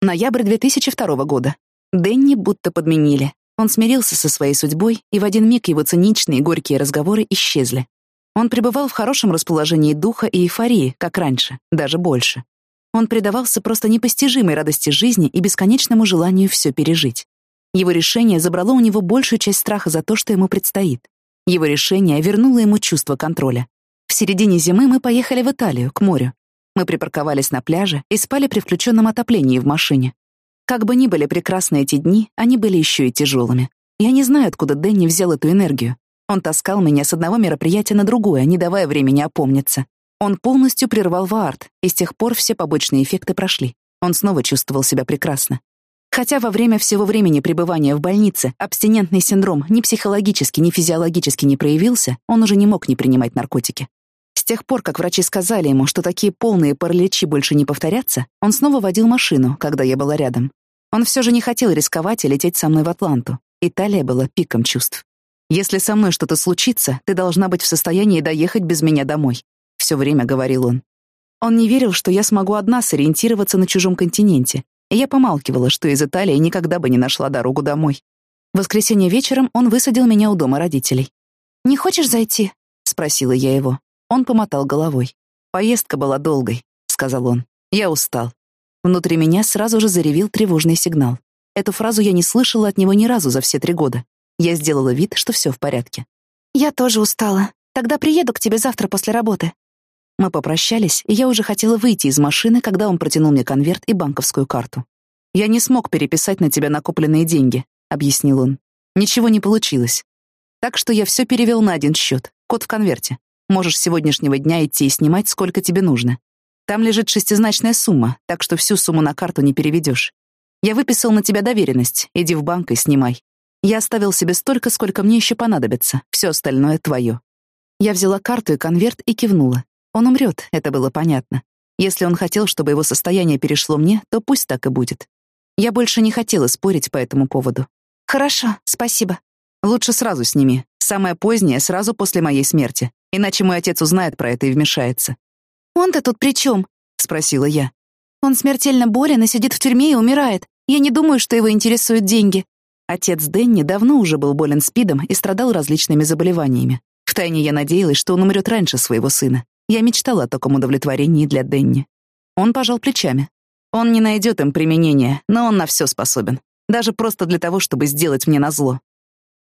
Ноябрь 2002 года. Дэнни будто подменили. Он смирился со своей судьбой, и в один миг его циничные и горькие разговоры исчезли. Он пребывал в хорошем расположении духа и эйфории, как раньше, даже больше. Он предавался просто непостижимой радости жизни и бесконечному желанию все пережить. Его решение забрало у него большую часть страха за то, что ему предстоит. Его решение вернуло ему чувство контроля. В середине зимы мы поехали в Италию, к морю. Мы припарковались на пляже и спали при включенном отоплении в машине. Как бы ни были прекрасны эти дни, они были еще и тяжелыми. Я не знаю, откуда Дэнни взял эту энергию. Он таскал меня с одного мероприятия на другое, не давая времени опомниться. Он полностью прервал Ваарт, и с тех пор все побочные эффекты прошли. Он снова чувствовал себя прекрасно. Хотя во время всего времени пребывания в больнице абстинентный синдром ни психологически, ни физиологически не проявился, он уже не мог не принимать наркотики. С тех пор, как врачи сказали ему, что такие полные параличи больше не повторятся, он снова водил машину, когда я была рядом. Он все же не хотел рисковать и лететь со мной в Атланту. Италия была пиком чувств. «Если со мной что-то случится, ты должна быть в состоянии доехать без меня домой», — все время говорил он. Он не верил, что я смогу одна сориентироваться на чужом континенте, я помалкивала, что из Италии никогда бы не нашла дорогу домой. В воскресенье вечером он высадил меня у дома родителей. «Не хочешь зайти?» — спросила я его. Он помотал головой. «Поездка была долгой», — сказал он. «Я устал». Внутри меня сразу же заревел тревожный сигнал. Эту фразу я не слышала от него ни разу за все три года. Я сделала вид, что все в порядке. «Я тоже устала. Тогда приеду к тебе завтра после работы». Мы попрощались, и я уже хотела выйти из машины, когда он протянул мне конверт и банковскую карту. «Я не смог переписать на тебя накопленные деньги», — объяснил он. «Ничего не получилось. Так что я все перевел на один счет. Код в конверте. Можешь с сегодняшнего дня идти и снимать, сколько тебе нужно. Там лежит шестизначная сумма, так что всю сумму на карту не переведешь. Я выписал на тебя доверенность, иди в банк и снимай. Я оставил себе столько, сколько мне еще понадобится, все остальное твое. Я взяла карту и конверт и кивнула. Он умрет, это было понятно. Если он хотел, чтобы его состояние перешло мне, то пусть так и будет. Я больше не хотела спорить по этому поводу. «Хорошо, спасибо». «Лучше сразу сними. Самое позднее, сразу после моей смерти. Иначе мой отец узнает про это и вмешается. «Он-то тут при чем? спросила я. «Он смертельно болен и сидит в тюрьме и умирает. Я не думаю, что его интересуют деньги». Отец Дэнни давно уже был болен СПИДом и страдал различными заболеваниями. Втайне я надеялась, что он умрет раньше своего сына. Я мечтала о таком удовлетворении для Дэнни. Он пожал плечами. Он не найдет им применения, но он на все способен. Даже просто для того, чтобы сделать мне назло.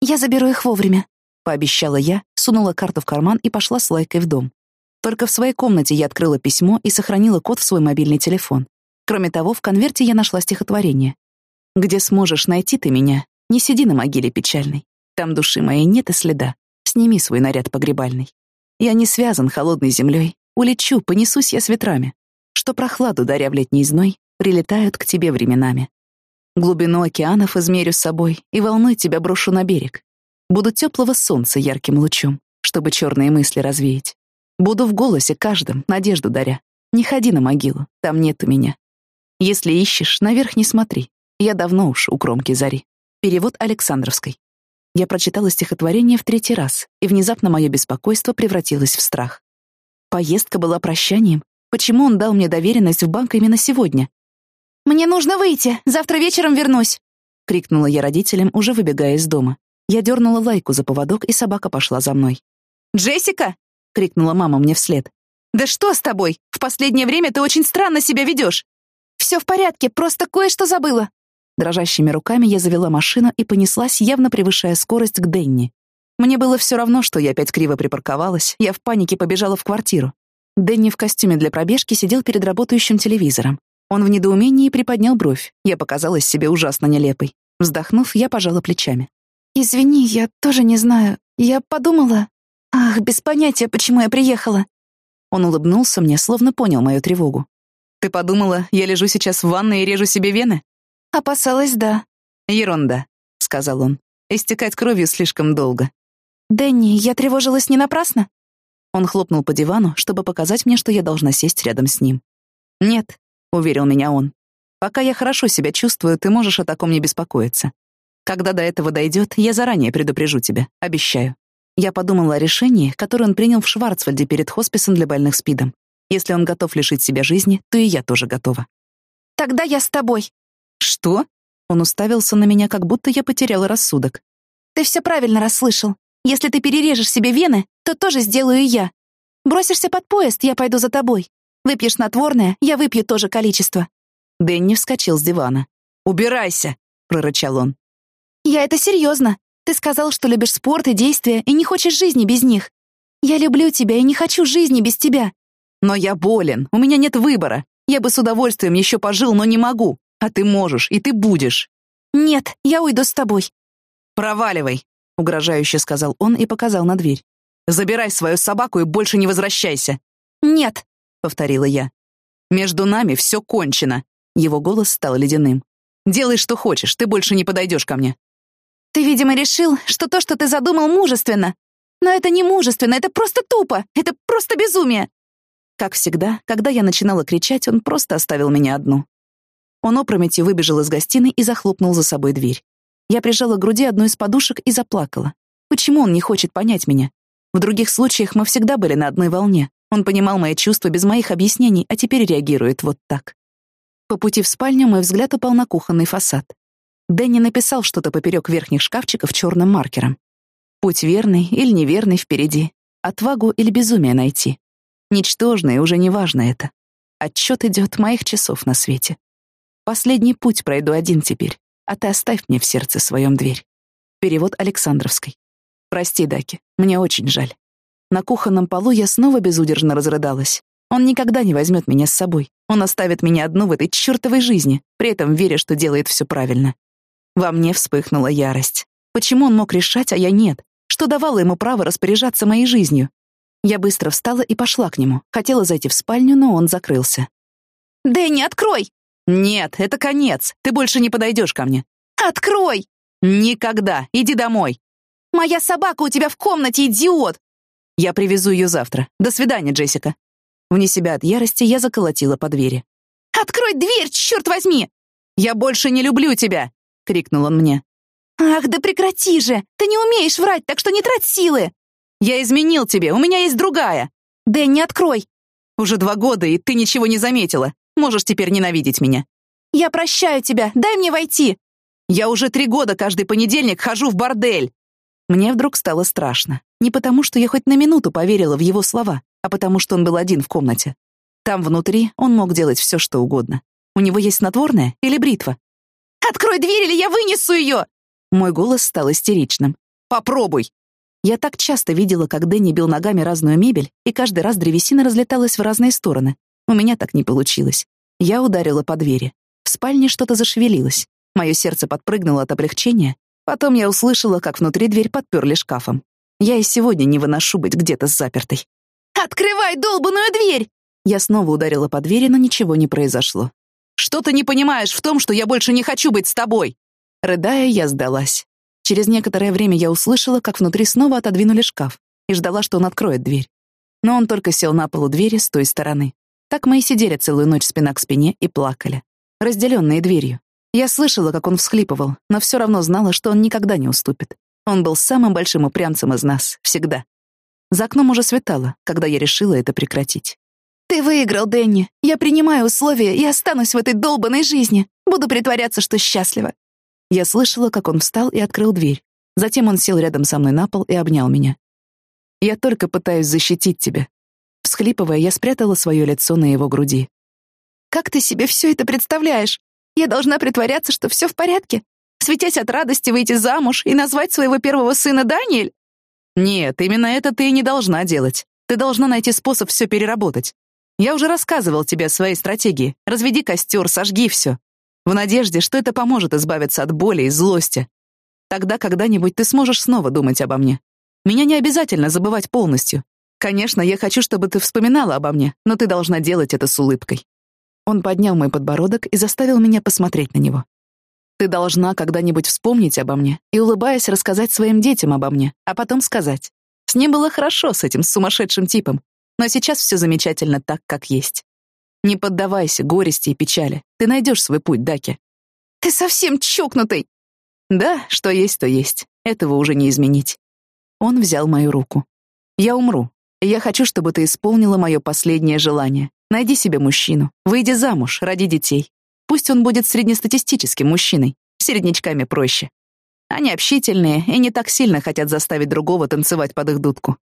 «Я заберу их вовремя», — пообещала я, сунула карту в карман и пошла с Лайкой в дом. Только в своей комнате я открыла письмо и сохранила код в свой мобильный телефон. Кроме того, в конверте я нашла стихотворение. «Где сможешь найти ты меня, не сиди на могиле печальной. Там души моей нет и следа. Сними свой наряд погребальный. Я не связан холодной землей. Улечу, понесусь я с ветрами. Что прохладу, даря в летний зной, прилетают к тебе временами. Глубину океанов измерю с собой и волной тебя брошу на берег. Буду теплого солнца ярким лучом, чтобы черные мысли развеять. Буду в голосе каждом надежду даря. Не ходи на могилу, там нету меня. Если ищешь, наверх не смотри. Я давно уж у кромки зари. Перевод Александровской. Я прочитала стихотворение в третий раз, и внезапно мое беспокойство превратилось в страх. Поездка была прощанием. Почему он дал мне доверенность в банк именно сегодня? «Мне нужно выйти, завтра вечером вернусь!» — крикнула я родителям, уже выбегая из дома. Я дернула лайку за поводок, и собака пошла за мной. «Джессика!» — крикнула мама мне вслед. «Да что с тобой? В последнее время ты очень странно себя ведешь!» «Все в порядке, просто кое-что забыла!» Дрожащими руками я завела машину и понеслась, явно превышая скорость к Денни. Мне было все равно, что я опять криво припарковалась, я в панике побежала в квартиру. Дэнни в костюме для пробежки сидел перед работающим телевизором. Он в недоумении приподнял бровь. Я показалась себе ужасно нелепой. Вздохнув, я пожала плечами. «Извини, я тоже не знаю. Я подумала... Ах, без понятия, почему я приехала». Он улыбнулся мне, словно понял мою тревогу. «Ты подумала, я лежу сейчас в ванной и режу себе вены?» «Опасалась, да». «Ерунда», — сказал он. «Истекать кровью слишком долго». «Дэнни, я тревожилась не напрасно?» Он хлопнул по дивану, чтобы показать мне, что я должна сесть рядом с ним. «Нет», — уверил меня он. «Пока я хорошо себя чувствую, ты можешь о таком не беспокоиться. Когда до этого дойдет, я заранее предупрежу тебя, обещаю. Я подумала о решении, которое он принял в Шварцвальде перед хосписом для больных СПИДом. Если он готов лишить себя жизни, то и я тоже готова. Тогда я с тобой. Что? Он уставился на меня, как будто я потеряла рассудок. Ты все правильно расслышал. Если ты перережешь себе вены, то тоже сделаю я. Бросишься под поезд, я пойду за тобой. Выпьешь снотворное, я выпью то же количество. Дэнни вскочил с дивана. «Убирайся!» — прорычал он. «Я это серьезно. Ты сказал, что любишь спорт и действия, и не хочешь жизни без них. Я люблю тебя и не хочу жизни без тебя». «Но я болен, у меня нет выбора. Я бы с удовольствием еще пожил, но не могу. А ты можешь, и ты будешь». «Нет, я уйду с тобой». «Проваливай», — угрожающе сказал он и показал на дверь. «Забирай свою собаку и больше не возвращайся». «Нет», — повторила я. «Между нами все кончено». Его голос стал ледяным. «Делай, что хочешь, ты больше не подойдешь ко мне». «Ты, видимо, решил, что то, что ты задумал, мужественно. Но это не мужественно, это просто тупо, это просто безумие». Как всегда, когда я начинала кричать, он просто оставил меня одну. Он опрометью выбежал из гостиной и захлопнул за собой дверь. Я прижала к груди одну из подушек и заплакала. Почему он не хочет понять меня? В других случаях мы всегда были на одной волне. Он понимал мои чувства без моих объяснений, а теперь реагирует вот так. По пути в спальню мой взгляд упал на кухонный фасад. Дэнни написал что-то поперек верхних шкафчиков черным маркером. Путь верный или неверный впереди. Отвагу или безумие найти. Ничтожно и уже не важно это. Отчет идет моих часов на свете. Последний путь пройду один теперь, а ты оставь мне в сердце своем дверь. Перевод Александровской. Прости, Даки, мне очень жаль. На кухонном полу я снова безудержно разрыдалась. Он никогда не возьмет меня с собой. Он оставит меня одну в этой чертовой жизни, при этом веря, что делает все правильно. Во мне вспыхнула ярость. Почему он мог решать, а я нет? Что давало ему право распоряжаться моей жизнью? Я быстро встала и пошла к нему. Хотела зайти в спальню, но он закрылся. «Дэнни, открой!» «Нет, это конец. Ты больше не подойдешь ко мне». «Открой!» «Никогда. Иди домой». «Моя собака у тебя в комнате, идиот!» «Я привезу ее завтра. До свидания, Джессика». Вне себя от ярости я заколотила по двери. «Открой дверь, черт возьми!» «Я больше не люблю тебя!» — крикнул он мне. «Ах, да прекрати же! Ты не умеешь врать, так что не трать силы!» «Я изменил тебе, у меня есть другая!» «Дэнни, открой!» «Уже два года, и ты ничего не заметила. Можешь теперь ненавидеть меня». «Я прощаю тебя, дай мне войти!» «Я уже три года каждый понедельник хожу в бордель!» Мне вдруг стало страшно. Не потому, что я хоть на минуту поверила в его слова, а потому что он был один в комнате. Там внутри он мог делать все, что угодно. У него есть снотворное или бритва? «Открой дверь, или я вынесу ее!» Мой голос стал истеричным. «Попробуй!» Я так часто видела, как Дэнни бил ногами разную мебель, и каждый раз древесина разлеталась в разные стороны. У меня так не получилось. Я ударила по двери. В спальне что-то зашевелилось. Мое сердце подпрыгнуло от облегчения. Потом я услышала, как внутри дверь подперли шкафом. Я и сегодня не выношу быть где-то запертой. «Открывай долбаную дверь!» Я снова ударила по двери, но ничего не произошло. «Что ты не понимаешь в том, что я больше не хочу быть с тобой?» Рыдая, я сдалась. Через некоторое время я услышала, как внутри снова отодвинули шкаф, и ждала, что он откроет дверь. Но он только сел на полу двери с той стороны. Так мы и сидели целую ночь спина к спине и плакали, разделенные дверью. Я слышала, как он всхлипывал, но все равно знала, что он никогда не уступит. Он был самым большим упрямцем из нас, всегда. За окном уже светало, когда я решила это прекратить. «Ты выиграл, Дэнни. Я принимаю условия и останусь в этой долбанной жизни. Буду притворяться, что счастлива». Я слышала, как он встал и открыл дверь. Затем он сел рядом со мной на пол и обнял меня. «Я только пытаюсь защитить тебя». Всхлипывая, я спрятала свое лицо на его груди. «Как ты себе все это представляешь? Я должна притворяться, что все в порядке? Светясь от радости выйти замуж и назвать своего первого сына Даниэль?» «Нет, именно это ты и не должна делать. Ты должна найти способ все переработать. Я уже рассказывал тебе о своей стратегии. Разведи костер, сожги все. В надежде, что это поможет избавиться от боли и злости. Тогда когда-нибудь ты сможешь снова думать обо мне. Меня не обязательно забывать полностью. Конечно, я хочу, чтобы ты вспоминала обо мне, но ты должна делать это с улыбкой. Он поднял мой подбородок и заставил меня посмотреть на него. Ты должна когда-нибудь вспомнить обо мне и, улыбаясь, рассказать своим детям обо мне, а потом сказать. С ним было хорошо, с этим сумасшедшим типом, но сейчас все замечательно так, как есть. Не поддавайся горести и печали. Ты найдешь свой путь, Даки. Ты совсем чокнутый. Да, что есть, то есть. Этого уже не изменить. Он взял мою руку. Я умру. Я хочу, чтобы ты исполнила мое последнее желание. Найди себе мужчину. Выйди замуж, ради детей. Пусть он будет среднестатистическим мужчиной. Середнячками проще. Они общительные и не так сильно хотят заставить другого танцевать под их дудку.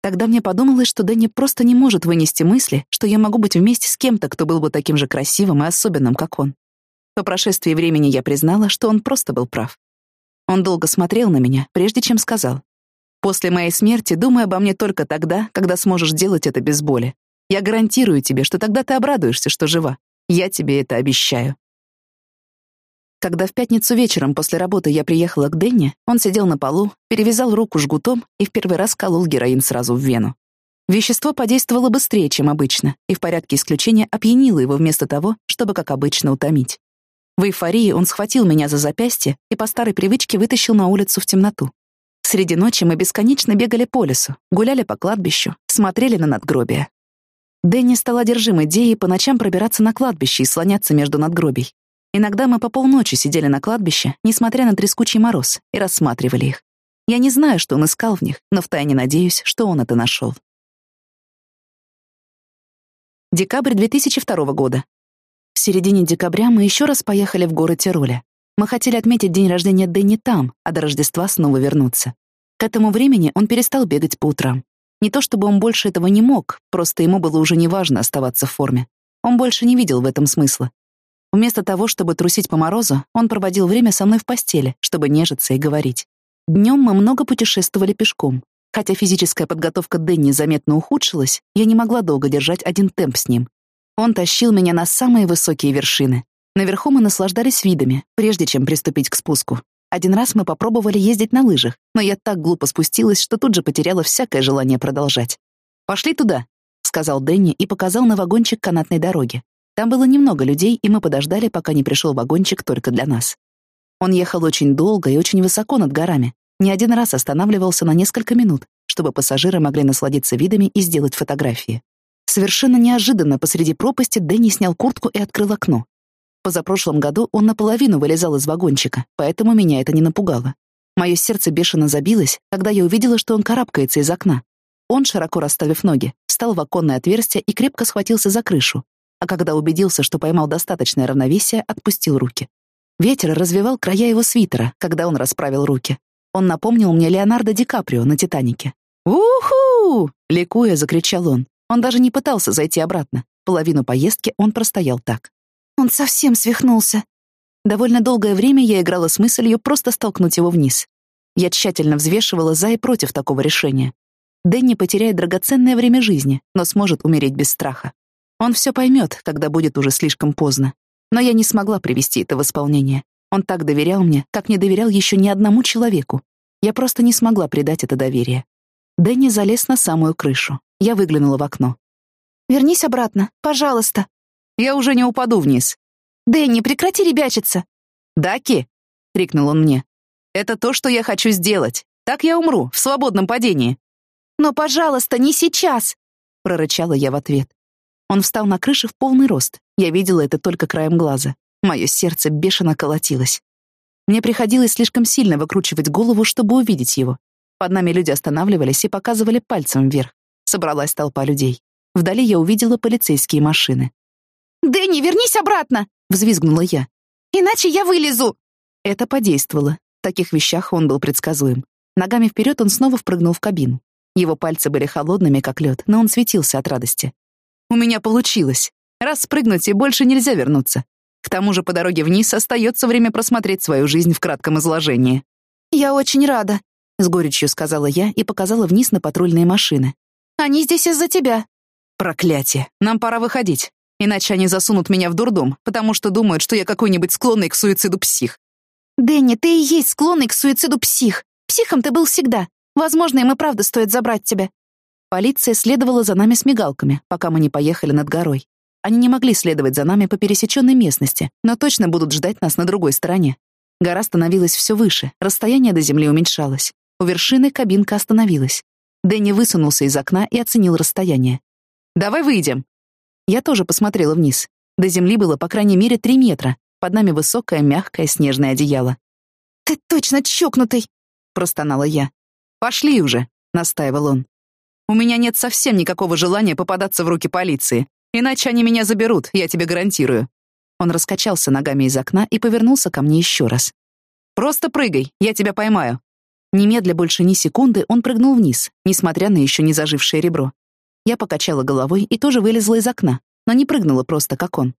Тогда мне подумалось, что Дэнни просто не может вынести мысли, что я могу быть вместе с кем-то, кто был бы таким же красивым и особенным, как он. По прошествии времени я признала, что он просто был прав. Он долго смотрел на меня, прежде чем сказал. «После моей смерти думай обо мне только тогда, когда сможешь делать это без боли. Я гарантирую тебе, что тогда ты обрадуешься, что жива. Я тебе это обещаю». Когда в пятницу вечером после работы я приехала к Денни, он сидел на полу, перевязал руку жгутом и в первый раз колол героин сразу в вену. Вещество подействовало быстрее, чем обычно, и в порядке исключения опьянило его вместо того, чтобы, как обычно, утомить. В эйфории он схватил меня за запястье и по старой привычке вытащил на улицу в темноту. Среди ночи мы бесконечно бегали по лесу, гуляли по кладбищу, смотрели на надгробия. Дэнни стал одержим идеей по ночам пробираться на кладбище и слоняться между надгробий. Иногда мы по полночи сидели на кладбище, несмотря на трескучий мороз, и рассматривали их. Я не знаю, что он искал в них, но втайне надеюсь, что он это нашел. Декабрь 2002 года. В середине декабря мы еще раз поехали в город Тироля. Мы хотели отметить день рождения Дэнни там, а до Рождества снова вернуться. К этому времени он перестал бегать по утрам. Не то чтобы он больше этого не мог, просто ему было уже неважно оставаться в форме. Он больше не видел в этом смысла. Вместо того, чтобы трусить по морозу, он проводил время со мной в постели, чтобы нежиться и говорить. Днем мы много путешествовали пешком. Хотя физическая подготовка Дэнни заметно ухудшилась, я не могла долго держать один темп с ним. Он тащил меня на самые высокие вершины. Наверху мы наслаждались видами, прежде чем приступить к спуску. Один раз мы попробовали ездить на лыжах, но я так глупо спустилась, что тут же потеряла всякое желание продолжать. «Пошли туда», — сказал Дэнни и показал на вагончик канатной дороги. Там было немного людей, и мы подождали, пока не пришел вагончик только для нас. Он ехал очень долго и очень высоко над горами. Не один раз останавливался на несколько минут, чтобы пассажиры могли насладиться видами и сделать фотографии. Совершенно неожиданно посреди пропасти Дэнни снял куртку и открыл окно. Позапрошлом году он наполовину вылезал из вагончика, поэтому меня это не напугало. Мое сердце бешено забилось, когда я увидела, что он карабкается из окна. Он, широко расставив ноги, встал в оконное отверстие и крепко схватился за крышу, а когда убедился, что поймал достаточное равновесие, отпустил руки. Ветер развивал края его свитера, когда он расправил руки. Он напомнил мне Леонардо Ди Каприо на «Титанике». «Уху!» — ликуя, закричал он. Он даже не пытался зайти обратно. Половину поездки он простоял так. Он совсем свихнулся. Довольно долгое время я играла с мыслью просто столкнуть его вниз. Я тщательно взвешивала за и против такого решения. Дэнни потеряет драгоценное время жизни, но сможет умереть без страха. Он все поймет, когда будет уже слишком поздно. Но я не смогла привести это в исполнение. Он так доверял мне, как не доверял еще ни одному человеку. Я просто не смогла предать это доверие. Дэнни залез на самую крышу. Я выглянула в окно. «Вернись обратно, пожалуйста». «Я уже не упаду вниз». «Дэнни, прекрати ребячиться». «Даки!» — крикнул он мне. «Это то, что я хочу сделать. Так я умру, в свободном падении». «Но, пожалуйста, не сейчас!» — прорычала я в ответ. Он встал на крыше в полный рост. Я видела это только краем глаза. Мое сердце бешено колотилось. Мне приходилось слишком сильно выкручивать голову, чтобы увидеть его. Под нами люди останавливались и показывали пальцем вверх. Собралась толпа людей. Вдали я увидела полицейские машины. «Дэнни, вернись обратно!» — взвизгнула я. «Иначе я вылезу!» Это подействовало. В таких вещах он был предсказуем. Ногами вперед он снова впрыгнул в кабину. Его пальцы были холодными, как лед, но он светился от радости. У меня получилось. Раз спрыгнуть, и больше нельзя вернуться. К тому же по дороге вниз остается время просмотреть свою жизнь в кратком изложении. «Я очень рада», — с горечью сказала я и показала вниз на патрульные машины. «Они здесь из-за тебя». «Проклятие! Нам пора выходить. Иначе они засунут меня в дурдом, потому что думают, что я какой-нибудь склонный к суициду псих». «Дэнни, ты и есть склонный к суициду псих. Психом ты был всегда. Возможно, им и правда стоит забрать тебя. Полиция следовала за нами с мигалками, пока мы не поехали над горой. Они не могли следовать за нами по пересеченной местности, но точно будут ждать нас на другой стороне. Гора становилась все выше, расстояние до земли уменьшалось. У вершины кабинка остановилась. Дэнни высунулся из окна и оценил расстояние. «Давай выйдем!» Я тоже посмотрела вниз. До земли было по крайней мере три метра. Под нами высокое, мягкое снежное одеяло. «Ты точно чокнутый!» — простонала я. «Пошли уже!» — настаивал он. «У меня нет совсем никакого желания попадаться в руки полиции. Иначе они меня заберут, я тебе гарантирую». Он раскачался ногами из окна и повернулся ко мне еще раз. «Просто прыгай, я тебя поймаю». Немедля больше ни секунды он прыгнул вниз, несмотря на еще не зажившее ребро. Я покачала головой и тоже вылезла из окна, но не прыгнула просто, как он.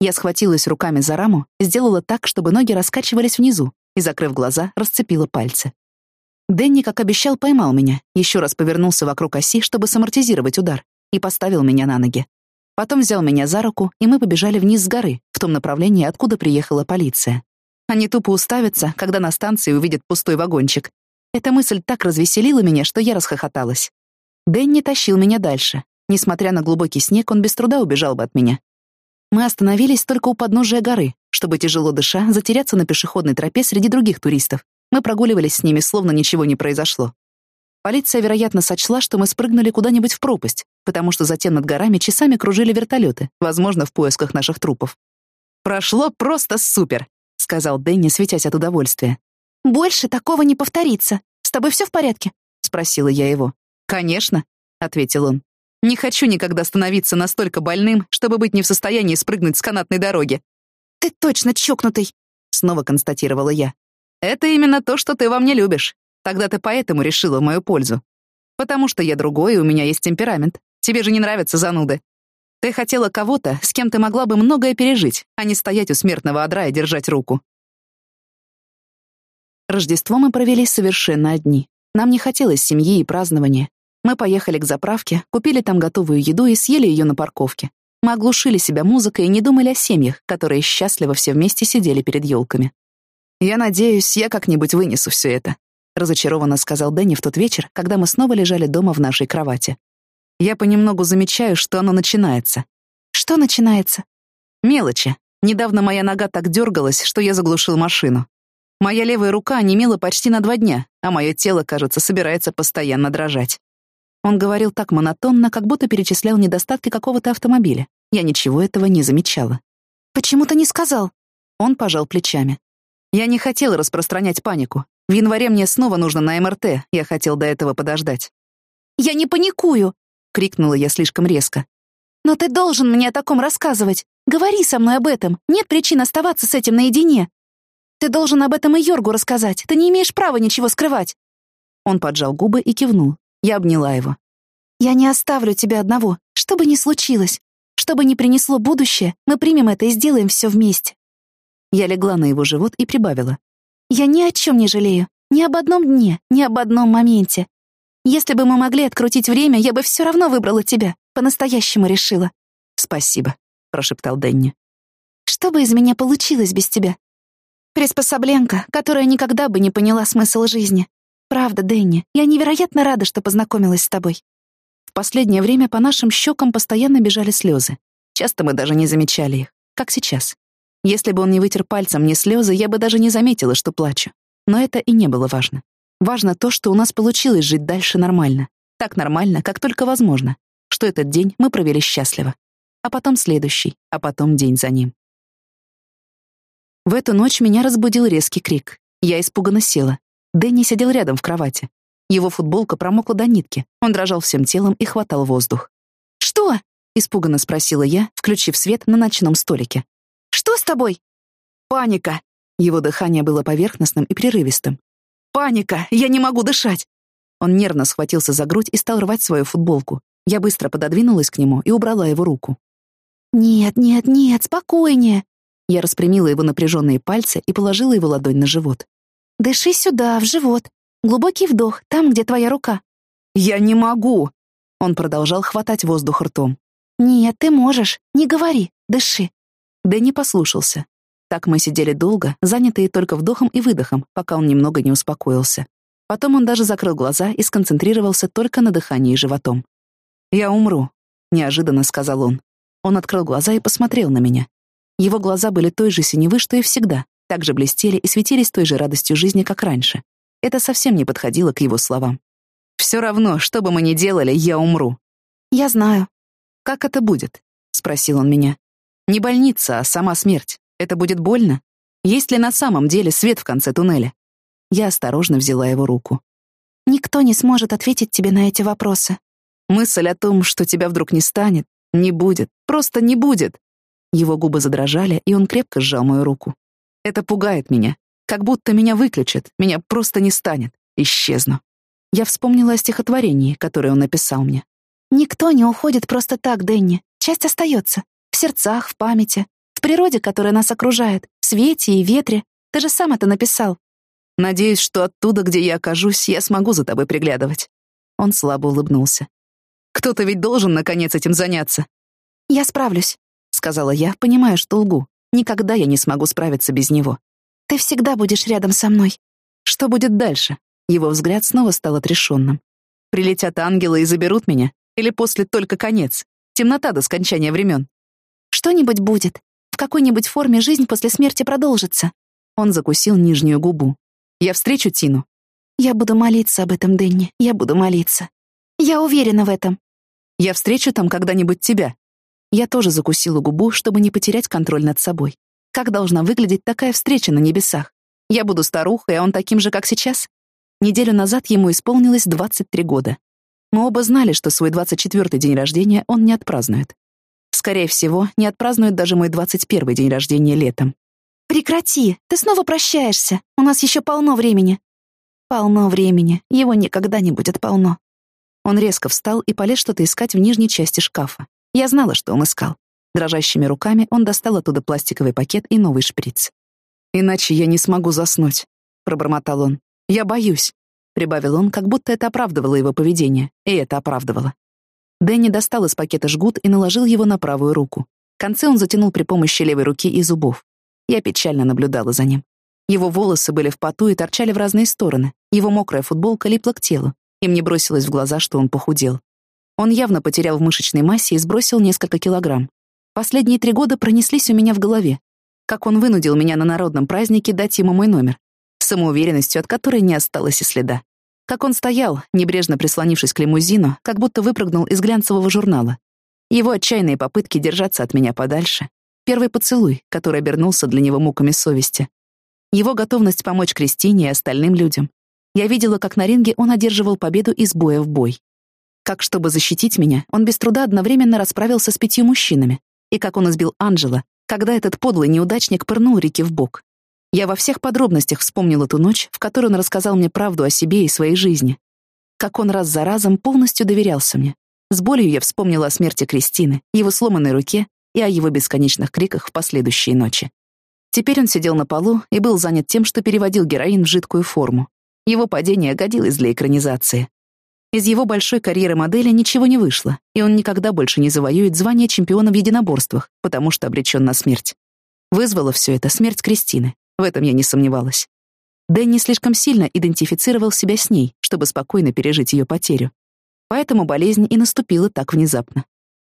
Я схватилась руками за раму, сделала так, чтобы ноги раскачивались внизу, и, закрыв глаза, расцепила пальцы. Дэнни, как обещал, поймал меня, еще раз повернулся вокруг оси, чтобы самортизировать удар, и поставил меня на ноги. Потом взял меня за руку, и мы побежали вниз с горы, в том направлении, откуда приехала полиция. Они тупо уставятся, когда на станции увидят пустой вагончик. Эта мысль так развеселила меня, что я расхохоталась. Дэнни тащил меня дальше. Несмотря на глубокий снег, он без труда убежал бы от меня. Мы остановились только у подножия горы, чтобы, тяжело дыша, затеряться на пешеходной тропе среди других туристов. Мы прогуливались с ними, словно ничего не произошло. Полиция, вероятно, сочла, что мы спрыгнули куда-нибудь в пропасть, потому что затем над горами часами кружили вертолеты, возможно, в поисках наших трупов. «Прошло просто супер», — сказал Дэнни, светясь от удовольствия. «Больше такого не повторится. С тобой все в порядке?» — спросила я его. «Конечно», — ответил он. Не хочу никогда становиться настолько больным, чтобы быть не в состоянии спрыгнуть с канатной дороги. Ты точно чокнутый, снова констатировала я. Это именно то, что ты во мне любишь. Тогда ты поэтому решила мою пользу. Потому что я другой, и у меня есть темперамент. Тебе же не нравятся зануды. Ты хотела кого-то, с кем ты могла бы многое пережить, а не стоять у смертного одра и держать руку. Рождество мы провели совершенно одни. Нам не хотелось семьи и празднования. Мы поехали к заправке, купили там готовую еду и съели ее на парковке. Мы оглушили себя музыкой и не думали о семьях, которые счастливо все вместе сидели перед елками. «Я надеюсь, я как-нибудь вынесу все это», — разочарованно сказал Дэнни в тот вечер, когда мы снова лежали дома в нашей кровати. «Я понемногу замечаю, что оно начинается». «Что начинается?» «Мелочи. Недавно моя нога так дергалась, что я заглушил машину. Моя левая рука онемела почти на два дня, а мое тело, кажется, собирается постоянно дрожать. Он говорил так монотонно, как будто перечислял недостатки какого-то автомобиля. Я ничего этого не замечала. «Почему ты не сказал?» Он пожал плечами. «Я не хотел распространять панику. В январе мне снова нужно на МРТ, я хотел до этого подождать». «Я не паникую!» — крикнула я слишком резко. «Но ты должен мне о таком рассказывать. Говори со мной об этом. Нет причин оставаться с этим наедине. Ты должен об этом и Йоргу рассказать. Ты не имеешь права ничего скрывать». Он поджал губы и кивнул. Я обняла его. «Я не оставлю тебя одного, что бы ни случилось. Что бы ни принесло будущее, мы примем это и сделаем все вместе». Я легла на его живот и прибавила. «Я ни о чем не жалею. Ни об одном дне, ни об одном моменте. Если бы мы могли открутить время, я бы все равно выбрала тебя. По-настоящему решила». «Спасибо», — прошептал Дэнни. «Что бы из меня получилось без тебя?» «Приспособленка, которая никогда бы не поняла смысл жизни. Правда, Дэнни, я невероятно рада, что познакомилась с тобой. В последнее время по нашим щекам постоянно бежали слезы. Часто мы даже не замечали их, как сейчас. Если бы он не вытер пальцем мне слезы, я бы даже не заметила, что плачу. Но это и не было важно. Важно то, что у нас получилось жить дальше нормально. Так нормально, как только возможно. Что этот день мы провели счастливо. А потом следующий, а потом день за ним. В эту ночь меня разбудил резкий крик. Я испуганно села. Дэнни сидел рядом в кровати. Его футболка промокла до нитки. Он дрожал всем телом и хватал воздух. «Что?» — испуганно спросила я, включив свет на ночном столике. «Что с тобой?» «Паника!» Его дыхание было поверхностным и прерывистым. «Паника! Я не могу дышать!» Он нервно схватился за грудь и стал рвать свою футболку. Я быстро пододвинулась к нему и убрала его руку. «Нет, нет, нет, спокойнее!» Я распрямила его напряженные пальцы и положила его ладонь на живот. Дыши сюда, в живот. Глубокий вдох, там, где твоя рука. Я не могу. Он продолжал хватать воздух ртом. Нет, ты можешь. Не говори. Дыши. Не послушался. Так мы сидели долго, занятые только вдохом и выдохом, пока он немного не успокоился. Потом он даже закрыл глаза и сконцентрировался только на дыхании животом. «Я умру», — неожиданно сказал он. Он открыл глаза и посмотрел на меня. Его глаза были той же синевы, что и всегда, также блестели и светились той же радостью жизни, как раньше. Это совсем не подходило к его словам. «Все равно, что бы мы ни делали, я умру». «Я знаю». «Как это будет?» — спросил он меня. «Не больница, а сама смерть. Это будет больно? Есть ли на самом деле свет в конце туннеля? Я осторожно взяла его руку. «Никто не сможет ответить тебе на эти вопросы». Мысль о том, что тебя вдруг не станет, не будет, просто не будет. Его губы задрожали, и он крепко сжал мою руку. Это пугает меня. Как будто меня выключат, меня просто не станет. Исчезну. Я вспомнила о стихотворении, которое он написал мне. «Никто не уходит просто так, Дэнни. Часть остается. В сердцах, в памяти, в природе, которая нас окружает, в свете и ветре. Ты же сам это написал». «Надеюсь, что оттуда, где я окажусь, я смогу за тобой приглядывать». Он слабо улыбнулся. «Кто-то ведь должен, наконец, этим заняться». «Я справлюсь», — сказала я, понимая, что лгу. Никогда я не смогу справиться без него. Ты всегда будешь рядом со мной. Что будет дальше? Его взгляд снова стал отрешенным. Прилетят ангелы и заберут меня? Или после только конец? Темнота до скончания времен? Что-нибудь будет. В какой-нибудь форме жизнь после смерти продолжится. Он закусил нижнюю губу. Я встречу Тину. Я буду молиться об этом, Дэнни. Я буду молиться. Я уверена в этом. Я встречу там когда-нибудь тебя. Я тоже закусила губу, чтобы не потерять контроль над собой. Как должна выглядеть такая встреча на небесах? Я буду старухой, а он таким же, как сейчас? Неделю назад ему исполнилось 23 года. Мы оба знали, что свой 24-й день рождения он не отпразднует. Скорее всего, не отпразднует даже мой 21-й день рождения летом. «Прекрати! Ты снова прощаешься! У нас еще полно времени!» «Полно времени. Его никогда не будет полно». Он резко встал и полез что-то искать в нижней части шкафа. Я знала, что он искал. Дрожащими руками он достал оттуда пластиковый пакет и новый шприц. «Иначе я не смогу заснуть», — пробормотал он. «Я боюсь», — прибавил он, как будто это оправдывало его поведение, и это оправдывало. Дэнни достал из пакета жгут и наложил его на правую руку. Концы он затянул при помощи левой руки и зубов. Я печально наблюдала за ним. Его волосы были в поту и торчали в разные стороны. Его мокрая футболка липла к телу, и мне бросилось в глаза, что он похудел. Он явно потерял в мышечной массе и сбросил несколько килограмм. Последние три года пронеслись у меня в голове. Как он вынудил меня на народном празднике дать ему мой номер, самоуверенностью от которой не осталось и следа. Как он стоял, небрежно прислонившись к лимузину, как будто выпрыгнул из глянцевого журнала. Его отчаянные попытки держаться от меня подальше. Первый поцелуй, который обернулся для него муками совести. Его готовность помочь Кристине и остальным людям. Я видела, как на ринге он одерживал победу из боя в бой. Как, чтобы защитить меня, он без труда одновременно расправился с пятью мужчинами. И как он избил Анджела, когда этот подлый неудачник пырнул Рики в бок. Я во всех подробностях вспомнила ту ночь, в которой он рассказал мне правду о себе и своей жизни. Как он раз за разом полностью доверялся мне. С болью я вспомнила о смерти Кристины, его сломанной руке и о его бесконечных криках в последующие ночи. Теперь он сидел на полу и был занят тем, что переводил героин в жидкую форму. Его падение годилось для экранизации. Из его большой карьеры модели ничего не вышло, и он никогда больше не завоюет звание чемпиона в единоборствах, потому что обречен на смерть. Вызвало все это смерть Кристины, в этом я не сомневалась. Дэнни слишком сильно идентифицировал себя с ней, чтобы спокойно пережить ее потерю. Поэтому болезнь и наступила так внезапно.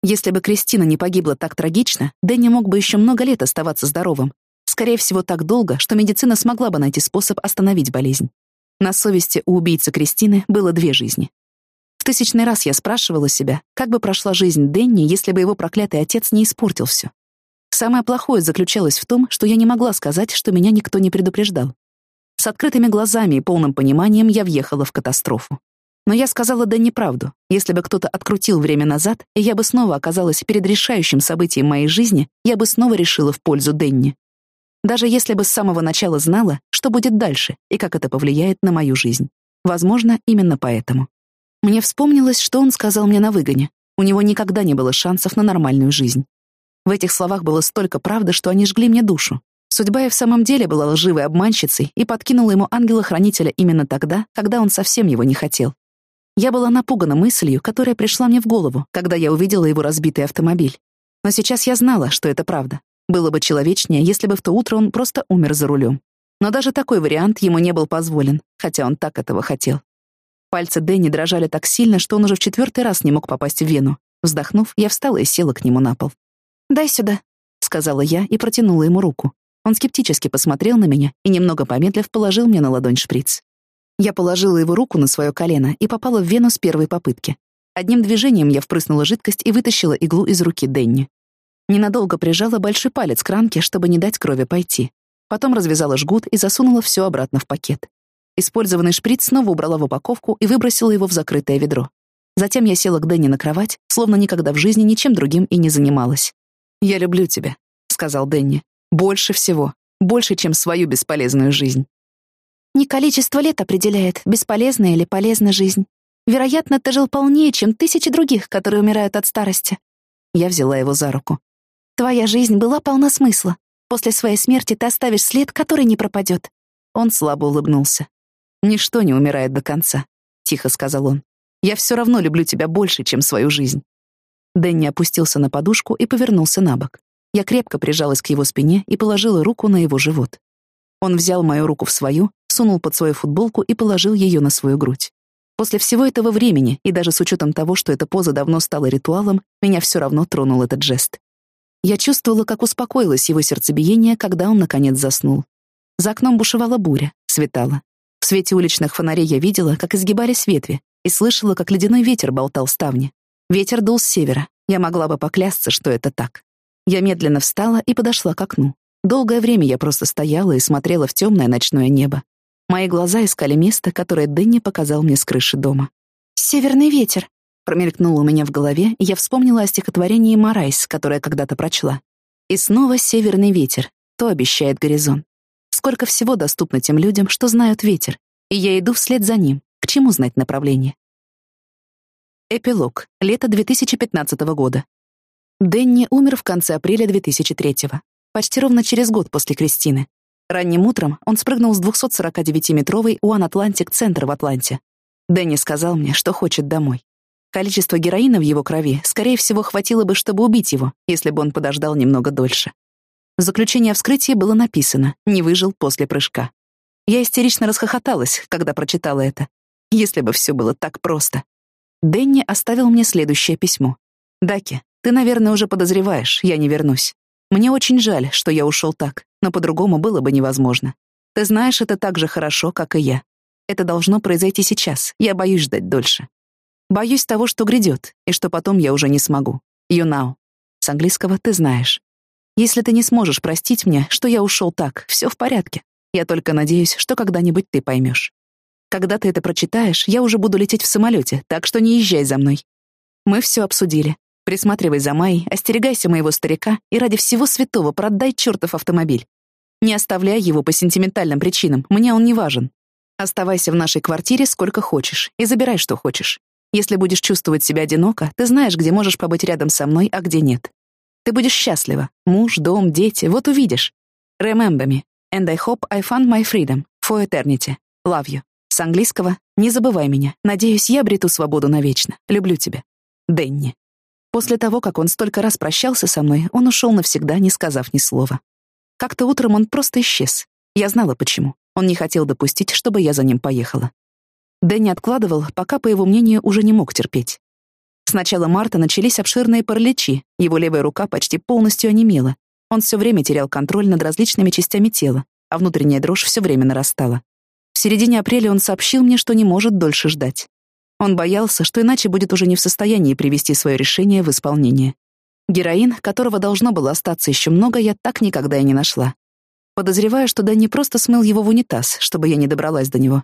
Если бы Кристина не погибла так трагично, Дэнни мог бы еще много лет оставаться здоровым. Скорее всего, так долго, что медицина смогла бы найти способ остановить болезнь. На совести у убийцы Кристины было две жизни. Тысячный раз я спрашивала себя, как бы прошла жизнь Дэнни, если бы его проклятый отец не испортил все. Самое плохое заключалось в том, что я не могла сказать, что меня никто не предупреждал. С открытыми глазами и полным пониманием я въехала в катастрофу. Но я сказала Дэнни правду. Если бы кто-то открутил время назад, и я бы снова оказалась перед решающим событием моей жизни, я бы снова решила в пользу Дэнни. Даже если бы с самого начала знала, что будет дальше и как это повлияет на мою жизнь. Возможно, именно поэтому. Мне вспомнилось, что он сказал мне на выгоне. У него никогда не было шансов на нормальную жизнь. В этих словах было столько правды, что они жгли мне душу. Судьба и в самом деле была лживой обманщицей и подкинула ему ангела-хранителя именно тогда, когда он совсем его не хотел. Я была напугана мыслью, которая пришла мне в голову, когда я увидела его разбитый автомобиль. Но сейчас я знала, что это правда. Было бы человечнее, если бы в то утро он просто умер за рулем. Но даже такой вариант ему не был позволен, хотя он так этого хотел. Пальцы Дэнни дрожали так сильно, что он уже в четвертый раз не мог попасть в вену. Вздохнув, я встала и села к нему на пол. «Дай сюда», — сказала я и протянула ему руку. Он скептически посмотрел на меня и, немного помедлив, положил мне на ладонь шприц. Я положила его руку на свое колено и попала в вену с первой попытки. Одним движением я впрыснула жидкость и вытащила иглу из руки Дэнни. Ненадолго прижала большой палец к ранке, чтобы не дать крови пойти. Потом развязала жгут и засунула все обратно в пакет. Использованный шприц снова убрала в упаковку и выбросила его в закрытое ведро. Затем я села к Дэнни на кровать, словно никогда в жизни ничем другим и не занималась. «Я люблю тебя», — сказал Дэнни. «Больше всего. Больше, чем свою бесполезную жизнь». Не количество лет определяет, бесполезна или полезна жизнь. Вероятно, ты жил полнее, чем тысячи других, которые умирают от старости. Я взяла его за руку. Твоя жизнь была полна смысла. После своей смерти ты оставишь след, который не пропадет. Он слабо улыбнулся. «Ничто не умирает до конца», — тихо сказал он. «Я все равно люблю тебя больше, чем свою жизнь». Дэнни опустился на подушку и повернулся на бок. Я крепко прижалась к его спине и положила руку на его живот. Он взял мою руку в свою, сунул под свою футболку и положил ее на свою грудь. После всего этого времени, и даже с учетом того, что эта поза давно стала ритуалом, меня все равно тронул этот жест. Я чувствовала, как успокоилось его сердцебиение, когда он, наконец, заснул. За окном бушевала буря, светало. Свете уличных фонарей я видела, как изгибались ветви, и слышала, как ледяной ветер болтал ставни. Ветер дул с севера. Я могла бы поклясться, что это так. Я медленно встала и подошла к окну. Долгое время я просто стояла и смотрела в темное ночное небо. Мои глаза искали место, которое Дэнни показал мне с крыши дома. «Северный ветер», — промелькнуло у меня в голове, и я вспомнила о стихотворении Марайс, которое когда-то прочла. И снова северный ветер, то обещает горизонт. Сколько всего доступно тем людям, что знают ветер, и я иду вслед за ним, к чему знать направление. Эпилог. Лето 2015 года. Дэнни умер в конце апреля 2003 -го, почти ровно через год после Кристины. Ранним утром он спрыгнул с 249-метровой One Atlantic центр в Атланте. Дэнни сказал мне, что хочет домой. Количество героина в его крови, скорее всего, хватило бы, чтобы убить его, если бы он подождал немного дольше. В заключении вскрытия было написано «не выжил после прыжка». Я истерично расхохоталась, когда прочитала это. Если бы все было так просто. Дэнни оставил мне следующее письмо. «Даки, ты, наверное, уже подозреваешь, я не вернусь. Мне очень жаль, что я ушел так, но по-другому было бы невозможно. Ты знаешь это так же хорошо, как и я. Это должно произойти сейчас, я боюсь ждать дольше. Боюсь того, что грядет, и что потом я уже не смогу. You know. С английского ты знаешь. Если ты не сможешь простить мне, что я ушел так, все в порядке. Я только надеюсь, что когда-нибудь ты поймешь. Когда ты это прочитаешь, я уже буду лететь в самолете, так что не езжай за мной. Мы все обсудили. Присматривай за Майей, остерегайся моего старика и ради всего святого продай чертов автомобиль. Не оставляй его по сентиментальным причинам, мне он не важен. Оставайся в нашей квартире сколько хочешь и забирай, что хочешь. Если будешь чувствовать себя одиноко, ты знаешь, где можешь побыть рядом со мной, а где нет. Ты будешь счастлива. Муж, дом, дети, вот увидишь. Remember me, and I hope I found my freedom for eternity. Love you. С английского «Не забывай меня. Надеюсь, я обрету свободу навечно. Люблю тебя». Дэнни. После того, как он столько раз прощался со мной, он ушел навсегда, не сказав ни слова. Как-то утром он просто исчез. Я знала, почему. Он не хотел допустить, чтобы я за ним поехала. Дэнни откладывал, пока, по его мнению, уже не мог терпеть. С начала марта начались обширные параличи, его левая рука почти полностью онемела. Он все время терял контроль над различными частями тела, а внутренняя дрожь все время нарастала. В середине апреля он сообщил мне, что не может дольше ждать. Он боялся, что иначе будет уже не в состоянии привести свое решение в исполнение. Героин, которого должно было остаться еще много, я так никогда и не нашла. Подозреваю, что Дэнни просто смыл его в унитаз, чтобы я не добралась до него.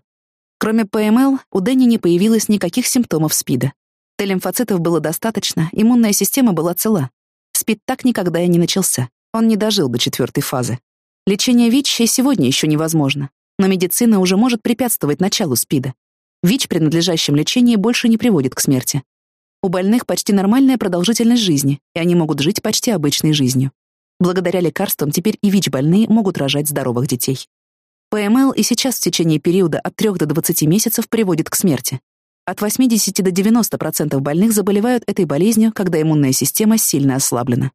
Кроме ПМЛ, у Дэнни не появилось никаких симптомов СПИДа. Т-лимфоцитов было достаточно, иммунная система была цела. СПИД так никогда и не начался. Он не дожил до четвертой фазы. Лечение ВИЧ и сегодня еще невозможно, но медицина уже может препятствовать началу СПИДа. ВИЧ при надлежащем лечении больше не приводит к смерти. У больных почти нормальная продолжительность жизни, и они могут жить почти обычной жизнью. Благодаря лекарствам теперь и ВИЧ-больные могут рожать здоровых детей. ПМЛ и сейчас в течение периода от 3 до 20 месяцев приводит к смерти. От 80 до 90% больных заболевают этой болезнью, когда иммунная система сильно ослаблена.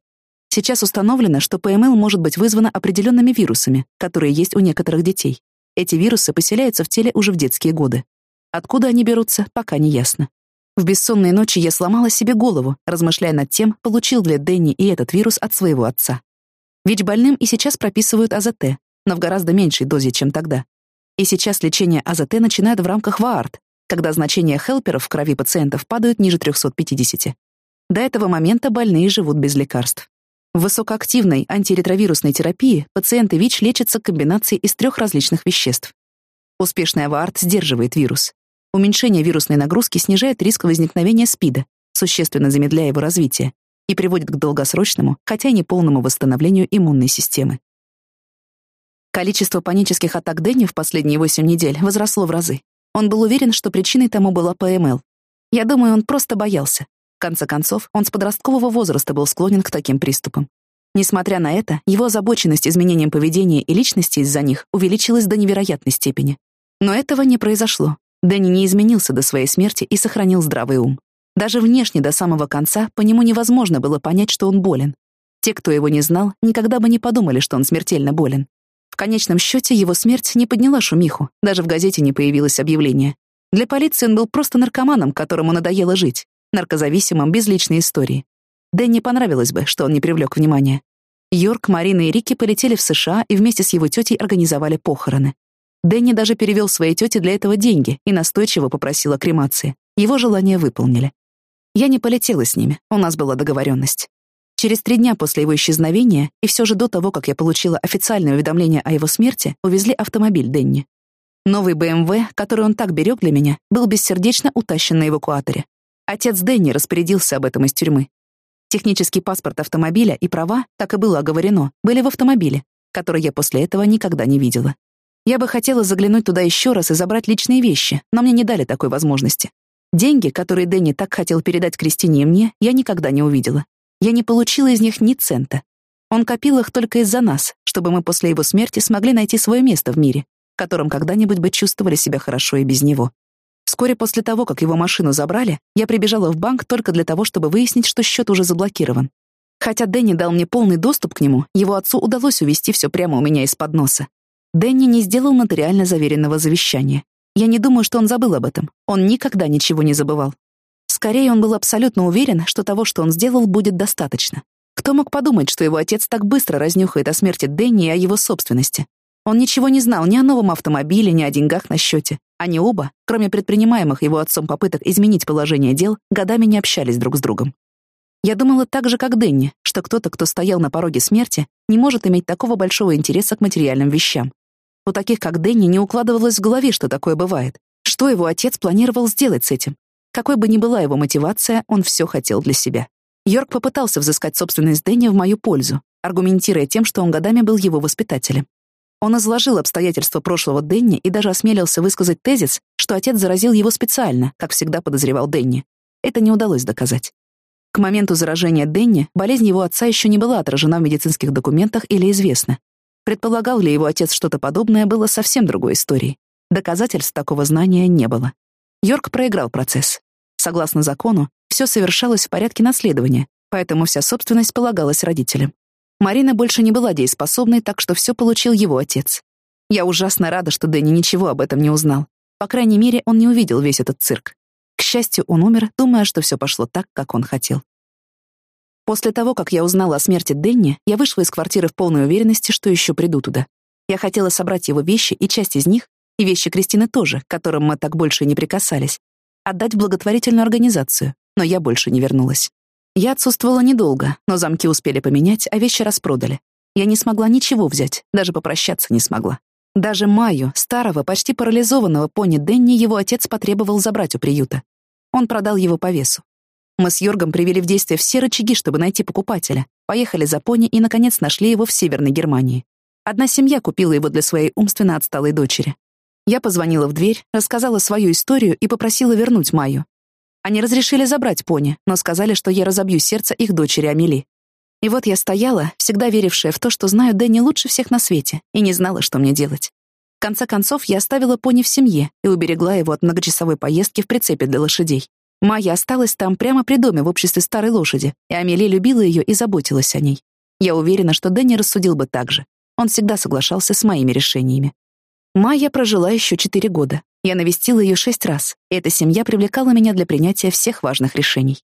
Сейчас установлено, что ПМЛ может быть вызвано определенными вирусами, которые есть у некоторых детей. Эти вирусы поселяются в теле уже в детские годы. Откуда они берутся, пока не ясно. В бессонные ночи я сломала себе голову, размышляя над тем, получил ли Дэнни и этот вирус от своего отца. Ведь больным и сейчас прописывают АЗТ, но в гораздо меньшей дозе, чем тогда. И сейчас лечение АЗТ начинают в рамках ВААРТ, когда значения хелперов в крови пациентов падают ниже 350. До этого момента больные живут без лекарств. В высокоактивной антиретровирусной терапии пациенты ВИЧ лечатся комбинацией из трех различных веществ Успешный аварт сдерживает вирус. Уменьшение вирусной нагрузки снижает риск возникновения СПИДа, существенно замедляя его развитие, и приводит к долгосрочному, хотя и неполному восстановлению иммунной системы. Количество панических атак Дэнни в последние 8 недель возросло в разы. Он был уверен, что причиной тому была ПМЛ. Я думаю, он просто боялся. В конце концов, он с подросткового возраста был склонен к таким приступам. Несмотря на это, его озабоченность изменением поведения и личности из-за них увеличилась до невероятной степени. Но этого не произошло. Дэнни не изменился до своей смерти и сохранил здравый ум. Даже внешне до самого конца по нему невозможно было понять, что он болен. Те, кто его не знал, никогда бы не подумали, что он смертельно болен. В конечном счете его смерть не подняла шумиху, даже в газете не появилось объявление. Для полиции он был просто наркоманом, которому надоело жить, наркозависимым без личной истории. Дэнни понравилось бы, что он не привлек внимания. Йорк, Марина и Рики полетели в США и вместе с его тетей организовали похороны. Дэнни даже перевел своей тете для этого деньги и настойчиво попросил о кремации. Его желание выполнили. Я не полетела с ними, у нас была договоренность. Через три дня после его исчезновения, и все же до того, как я получила официальное уведомление о его смерти, увезли автомобиль Денни. Новый БМВ, который он так берег для меня, был бессердечно утащен на эвакуаторе. Отец Денни распорядился об этом из тюрьмы. Технический паспорт автомобиля и права, так и было оговорено, были в автомобиле, который я после этого никогда не видела. Я бы хотела заглянуть туда еще раз и забрать личные вещи, но мне не дали такой возможности. Деньги, которые Дэнни так хотел передать Кристине и мне, я никогда не увидела. Я не получила из них ни цента. Он копил их только из-за нас, чтобы мы после его смерти смогли найти свое место в мире, в котором когда-нибудь бы чувствовали себя хорошо и без него. Вскоре после того, как его машину забрали, я прибежала в банк только для того, чтобы выяснить, что счет уже заблокирован. Хотя Дэнни дал мне полный доступ к нему, его отцу удалось увести все прямо у меня из-под носа. Дэнни не сделал нотариально заверенного завещания. Я не думаю, что он забыл об этом. Он никогда ничего не забывал. Скорее, он был абсолютно уверен, что того, что он сделал, будет достаточно. Кто мог подумать, что его отец так быстро разнюхает о смерти Дэнни и о его собственности? Он ничего не знал ни о новом автомобиле, ни о деньгах на счете. Они оба, кроме предпринимаемых его отцом попыток изменить положение дел, годами не общались друг с другом. Я думала так же, как Дэнни, что кто-то, кто стоял на пороге смерти, не может иметь такого большого интереса к материальным вещам. У таких, как Дэнни, не укладывалось в голове, что такое бывает. Что его отец планировал сделать с этим? Какой бы ни была его мотивация, он все хотел для себя. Йорк попытался взыскать собственность Дэнни в мою пользу, аргументируя тем, что он годами был его воспитателем. Он изложил обстоятельства прошлого Дэнни и даже осмелился высказать тезис, что отец заразил его специально, как всегда подозревал Дэнни. Это не удалось доказать. К моменту заражения Дэнни болезнь его отца еще не была отражена в медицинских документах или известна. Предполагал ли его отец что-то подобное, было совсем другой историей. Доказательств такого знания не было. Йорк проиграл процесс. Согласно закону, все совершалось в порядке наследования, поэтому вся собственность полагалась родителям. Марина больше не была дееспособной, так что все получил его отец. Я ужасно рада, что Дэнни ничего об этом не узнал. По крайней мере, он не увидел весь этот цирк. К счастью, он умер, думая, что все пошло так, как он хотел. После того, как я узнала о смерти Дэнни, я вышла из квартиры в полной уверенности, что еще приду туда. Я хотела собрать его вещи и часть из них и вещи Кристины тоже, к которым мы так больше не прикасались, отдать в благотворительную организацию, но я больше не вернулась. Я отсутствовала недолго, но замки успели поменять, а вещи распродали. Я не смогла ничего взять, даже попрощаться не смогла. Даже Майю, старого, почти парализованного пони Денни, его отец потребовал забрать у приюта. Он продал его по весу. Мы с Йоргом привели в действие все рычаги, чтобы найти покупателя, поехали за пони и, наконец, нашли его в Северной Германии. Одна семья купила его для своей умственно отсталой дочери. Я позвонила в дверь, рассказала свою историю и попросила вернуть Майю. Они разрешили забрать пони, но сказали, что я разобью сердце их дочери Амели. И вот я стояла, всегда верившая в то, что знаю Дэнни лучше всех на свете, и не знала, что мне делать. В конце концов, я оставила пони в семье и уберегла его от многочасовой поездки в прицепе для лошадей. Майя осталась там прямо при доме в обществе старой лошади, и Амели любила ее и заботилась о ней. Я уверена, что Дэнни рассудил бы так же. Он всегда соглашался с моими решениями. Майя прожила еще четыре года. Я навестила ее шесть раз, эта семья привлекала меня для принятия всех важных решений.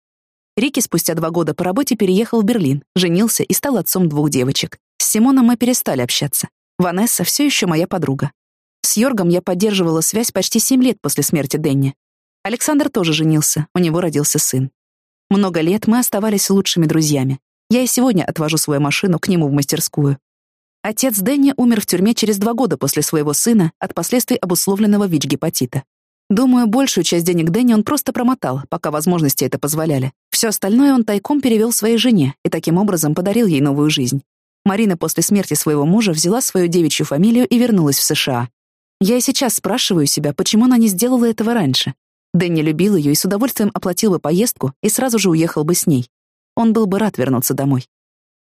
Рики спустя два года по работе переехал в Берлин, женился и стал отцом двух девочек. С Симоном мы перестали общаться. Ванесса все еще моя подруга. С Йоргом я поддерживала связь почти семь лет после смерти Денни. Александр тоже женился, у него родился сын. Много лет мы оставались лучшими друзьями. Я и сегодня отвожу свою машину к нему в мастерскую. Отец Дэнни умер в тюрьме через два года после своего сына от последствий обусловленного ВИЧ-гепатита. Думаю, большую часть денег Дэнни он просто промотал, пока возможности это позволяли. Все остальное он тайком перевел своей жене и таким образом подарил ей новую жизнь. Марина после смерти своего мужа взяла свою девичью фамилию и вернулась в США. Я и сейчас спрашиваю себя, почему она не сделала этого раньше. Дэнни любил ее и с удовольствием оплатил бы поездку и сразу же уехал бы с ней. Он был бы рад вернуться домой.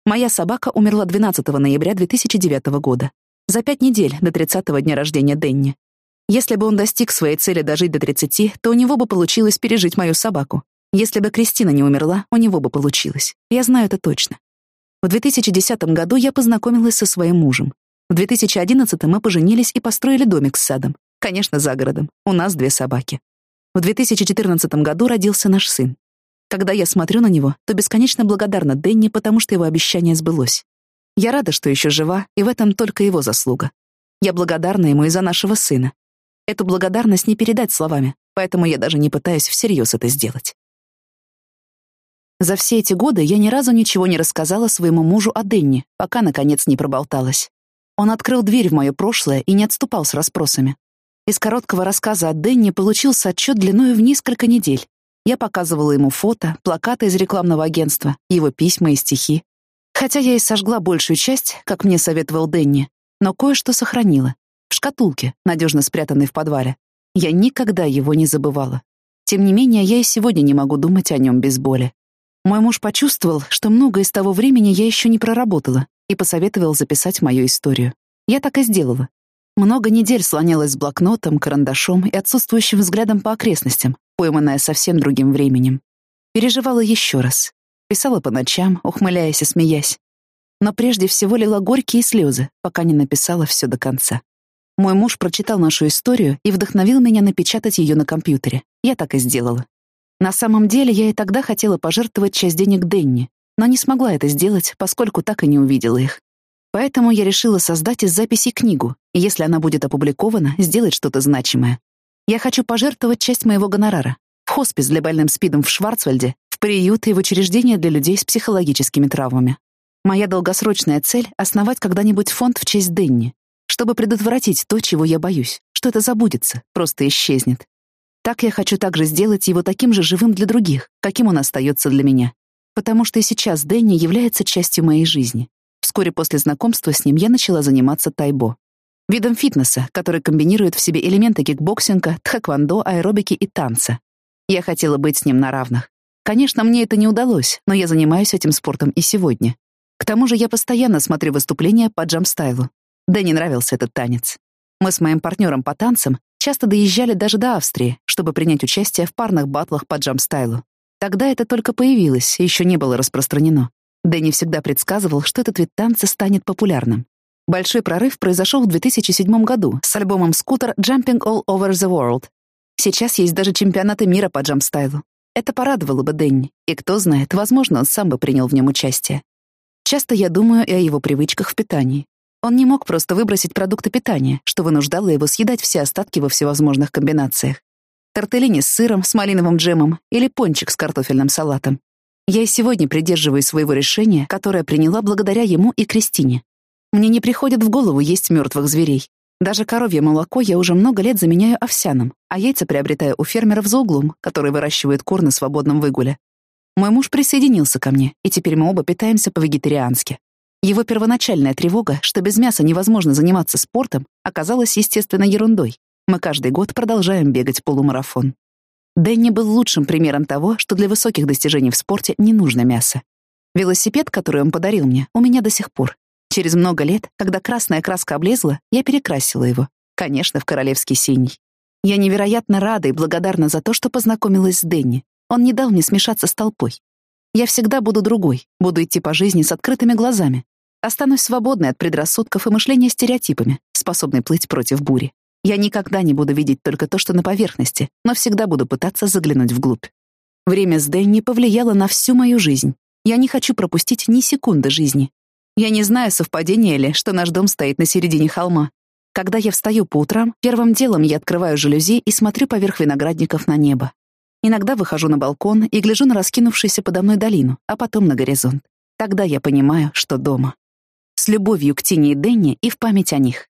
Моя собака умерла 12 ноября 2009 года. За пять недель до 30-го дня рождения Дэнни. Если бы он достиг своей цели дожить до 30, то у него бы получилось пережить мою собаку. Если бы Кристина не умерла, у него бы получилось. Я знаю это точно. В 2010 году я познакомилась со своим мужем. В 2011 мы поженились и построили домик с садом. Конечно, за городом. У нас две собаки. В 2014 году родился наш сын. Когда я смотрю на него, то бесконечно благодарна Дэнни, потому что его обещание сбылось. Я рада, что еще жива, и в этом только его заслуга. Я благодарна ему и за нашего сына. Эту благодарность не передать словами, поэтому я даже не пытаюсь всерьез это сделать. За все эти годы я ни разу ничего не рассказала своему мужу о Денни, пока, наконец, не проболталась. Он открыл дверь в мое прошлое и не отступал с расспросами. Из короткого рассказа о Денни получился отчет длиною в несколько недель. Я показывала ему фото, плакаты из рекламного агентства, его письма и стихи. Хотя я и сожгла большую часть, как мне советовал Денни, но кое-что сохранила в шкатулке, надежно спрятанной в подвале. Я никогда его не забывала. Тем не менее, я и сегодня не могу думать о нем без боли. Мой муж почувствовал, что многое из того времени я еще не проработала, и посоветовал записать мою историю. Я так и сделала. Много недель слонялась с блокнотом, карандашом и отсутствующим взглядом по окрестностям, пойманная совсем другим временем. Переживала еще раз. Писала по ночам, ухмыляясь и смеясь. Но прежде всего лила горькие слезы, пока не написала все до конца. Мой муж прочитал нашу историю и вдохновил меня напечатать ее на компьютере. Я так и сделала. На самом деле, я и тогда хотела пожертвовать часть денег Денни, но не смогла это сделать, поскольку так и не увидела их. Поэтому я решила создать из записей книгу, и если она будет опубликована, сделать что-то значимое. Я хочу пожертвовать часть моего гонорара в хоспис для больным СПИДом в Шварцвальде, в приют и в учреждение для людей с психологическими травмами. Моя долгосрочная цель — основать когда-нибудь фонд в честь Денни, чтобы предотвратить то, чего я боюсь, что это забудется, просто исчезнет. Так я хочу также сделать его таким же живым для других, каким он остается для меня. Потому что и сейчас Дэнни является частью моей жизни. Вскоре после знакомства с ним я начала заниматься тайбо. Видом фитнеса, который комбинирует в себе элементы кикбоксинга, тхэквондо, аэробики и танца. Я хотела быть с ним на равных. Конечно, мне это не удалось, но я занимаюсь этим спортом и сегодня. К тому же я постоянно смотрю выступления по джамп-стайлу, Дэнни нравился этот танец. Мы с моим партнером по танцам часто доезжали даже до Австрии, чтобы принять участие в парных батлах по джамп-стайлу. Тогда это только появилось, еще не было распространено. Дэнни всегда предсказывал, что этот вид танца станет популярным. Большой прорыв произошел в 2007 году с альбомом «Скутер Jumping All Over the World». Сейчас есть даже чемпионаты мира по джамп-стайлу. Это порадовало бы Дэнни, и кто знает, возможно, он сам бы принял в нем участие. Часто я думаю и о его привычках в питании. Он не мог просто выбросить продукты питания, что вынуждало его съедать все остатки во всевозможных комбинациях. Тортеллини с сыром, с малиновым джемом или пончик с картофельным салатом. Я и сегодня придерживаюсь своего решения, которое приняла благодаря ему и Кристине. Мне не приходит в голову есть мертвых зверей. Даже коровье молоко я уже много лет заменяю овсяным, а яйца приобретаю у фермеров за углом, которые выращивают кур на свободном выгуле. Мой муж присоединился ко мне, и теперь мы оба питаемся по-вегетариански. Его первоначальная тревога, что без мяса невозможно заниматься спортом, оказалась, естественно, ерундой. Мы каждый год продолжаем бегать полумарафон. Дэнни был лучшим примером того, что для высоких достижений в спорте не нужно мясо. Велосипед, который он подарил мне, у меня до сих пор. Через много лет, когда красная краска облезла, я перекрасила его. Конечно, в королевский синий. Я невероятно рада и благодарна за то, что познакомилась с Дэнни. Он не дал мне смешаться с толпой. Я всегда буду другой, буду идти по жизни с открытыми глазами. Останусь свободной от предрассудков и мышления стереотипами, способной плыть против бури. Я никогда не буду видеть только то, что на поверхности, но всегда буду пытаться заглянуть вглубь. Время с Дэнни повлияло на всю мою жизнь. Я не хочу пропустить ни секунды жизни. Я не знаю, совпадение ли, что наш дом стоит на середине холма. Когда я встаю по утрам, первым делом я открываю жалюзи и смотрю поверх виноградников на небо. Иногда выхожу на балкон и гляжу на раскинувшуюся подо мной долину, а потом на горизонт. Тогда я понимаю, что дома. С любовью к Тине и Денни и в память о них.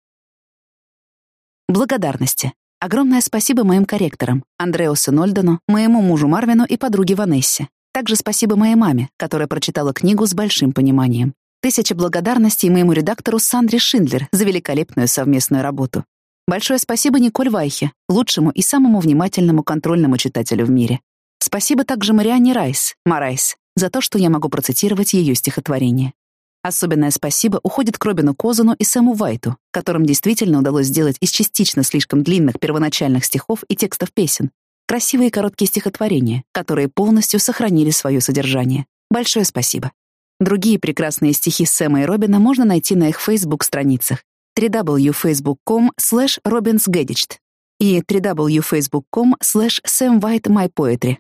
Благодарности. Огромное спасибо моим корректорам, Андреусу Нольдену, моему мужу Марвину и подруге Ванессе. Также спасибо моей маме, которая прочитала книгу с большим пониманием. Тысяча благодарностей моему редактору Сандре Шиндлер за великолепную совместную работу. Большое спасибо Николь Вайхе, лучшему и самому внимательному контрольному читателю в мире. Спасибо также Мариане Райс, Марайс, за то, что я могу процитировать ее стихотворение. Особенное спасибо уходит к Робину Козану и Сэму Вайту, которым действительно удалось сделать из частично слишком длинных первоначальных стихов и текстов песен красивые короткие стихотворения, которые полностью сохранили свое содержание. Большое спасибо. Другие прекрасные стихи Сэма и Робина можно найти на их Facebook-страницах www.facebook.com slash robinsgeditcht и www.facebook.com slash samwhitemypoetry.